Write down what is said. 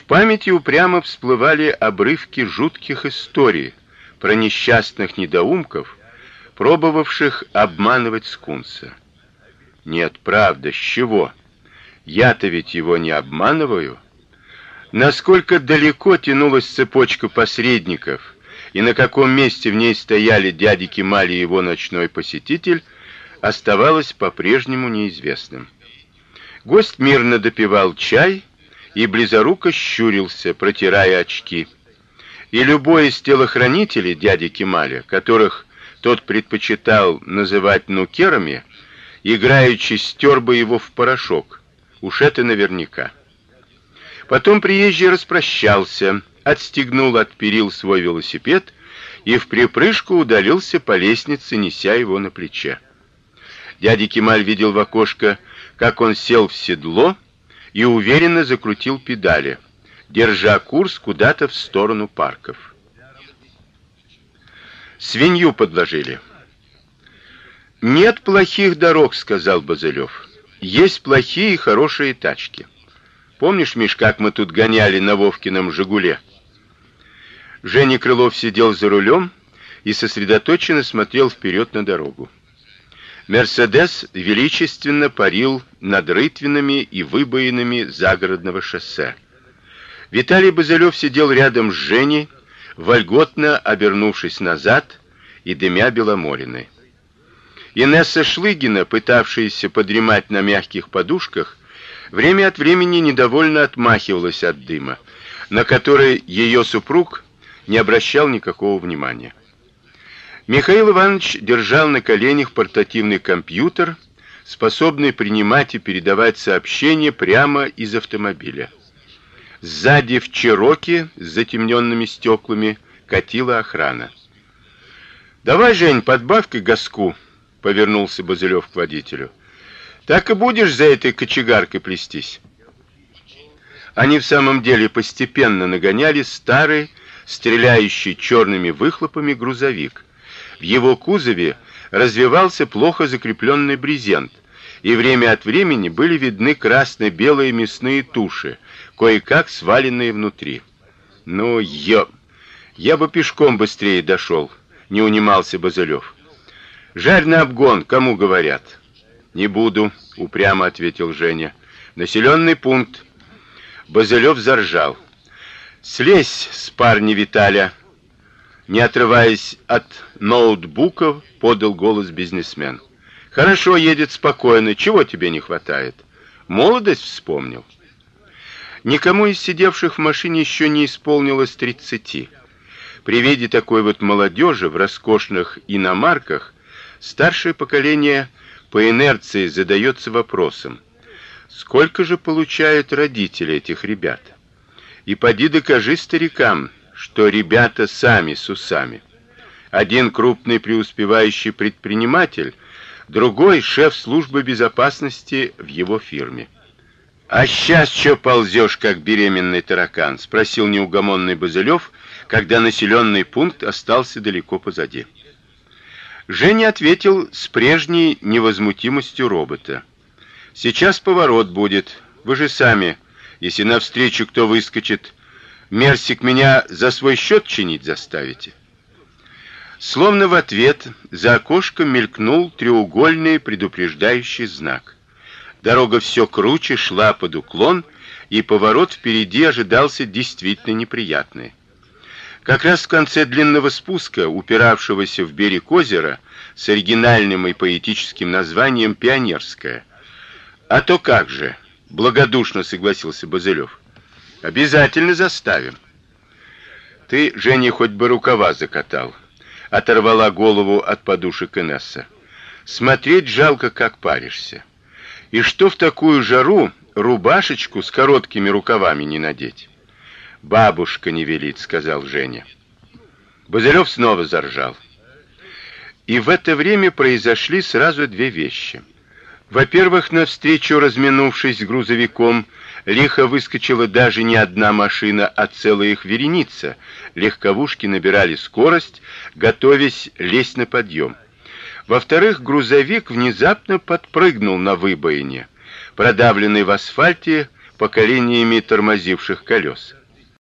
В памяти упрямо всплывали обрывки жутких историй про несчастных недоумков, пробовавших обманывать скунса. Нет, правда, с чего? Я-то ведь его не обманываю. Насколько далеко тянулась цепочка посредников, и на каком месте в ней стояли дяди Кемаль и его ночной посетитель, оставалось по-прежнему неизвестным. Гость мирно допивал чай и близоруко щурился, протирая очки. И любой из телохранителей дяди Кемаля, которых тот предпочитал называть нукерами, играючи стер бы его в порошок. Уж это наверняка. Потом приезжий распрощался, отстегнул от перил свой велосипед и в припрыжку удалился по лестнице, неся его на плече. Дядя Кемаль видел в окошко, как он сел в седло и уверенно закрутил педали, держа курс куда-то в сторону парков. Свинью подложили. Нет плохих дорог, сказал Базелёв. Есть плохие и хорошие тачки. Помнишь, Миш, как мы тут гоняли на Вовкином Жигуле? Женя Крылов сидел за рулем и сосредоточенно смотрел вперед на дорогу. Мерседес величественно парил над рытвинами и выбоинами загородного шоссе. Виталий Базелёв сидел рядом с Женей, вольготно обернувшись назад и дымя беломориной. Инесса Шлыгина, пытавшаяся подремать на мягких подушках, время от времени недовольно отмахивалась от дыма, на который ее супруг не обращал никакого внимания. Михаил Иванович держал на коленях портативный компьютер, способный принимать и передавать сообщения прямо из автомобиля. Сзади в Чероки с затемненными стеклами катила охрана. Давай, Жень, подбавь-ка газку, повернулся Базелёв к водителю. Так и будешь за этой кочегаркой плестись. Они в самом деле постепенно нагоняли старый, стреляющий черными выхлопами грузовик. В его кузове развевался плохо закрепленный брезент, и время от времени были видны красно-белые мясные туши, кое-как сваленные внутри. Ну, ё, я бы пешком быстрее дошел, не унимался Базелёв. Жарь на обгон, кому говорят. Не буду, упрямо ответил Женя. Населенный пункт. Базелёв заржал. Слезь с парня Виталя. Не отрываясь от ноутбуков, подал голос бизнесмен. Хорошо едет спокойно, чего тебе не хватает? Молодость вспомнил. Никому из сидевших в машине еще не исполнилось тридцати. При виде такой вот молодежи в роскошных иномарках старшее поколение по инерции задается вопросом: сколько же получают родители этих ребят? И поди докажи старикам, что ребята сами с усами. Один крупный преуспевающий предприниматель, другой шеф службы безопасности в его фирме. А сейчас что ползешь, как беременный таракан, спросил неугомонный Базелёв, когда населенный пункт остался далеко позади. Женя ответил с прежней невозмутимостью робота. Сейчас поворот будет. Вы же сами, если навстречу кто выскочит, мерсик меня за свой счет чинить заставите. Словно в ответ за окошком мелькнул треугольный предупреждающий знак. Дорога все круче шла под уклон, и поворот впереди ожидался действительно неприятный. Как раз в конце длинного спуска, упиравшегося в берег озера, с оригинальным и поэтическим названием Пионерская. А то как же, благодушно согласился Базелёв. Обязательно заставим. Ты, Женя, хоть бы рукава закатал. Оторвала голову от подушек Инесса. Смотреть жалко, как паришься. И что в такую жару рубашечку с короткими рукавами не надеть? Бабушка не велит, сказал Женя. Базелёв снова заржал. И в это время произошли сразу две вещи. Во-первых, навстречу разминувшись с грузовиком, лихо выскочила даже не одна машина, а целая их вереница. Легковушки набирали скорость, готовясь лезть на подъем. Во-вторых, грузовик внезапно подпрыгнул на выбоине, продавленный в асфальте поколениями тормозивших колес.